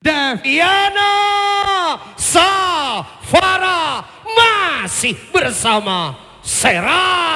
Deviana Safara masih bersama Sera.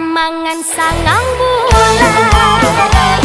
Mangan sangang bulan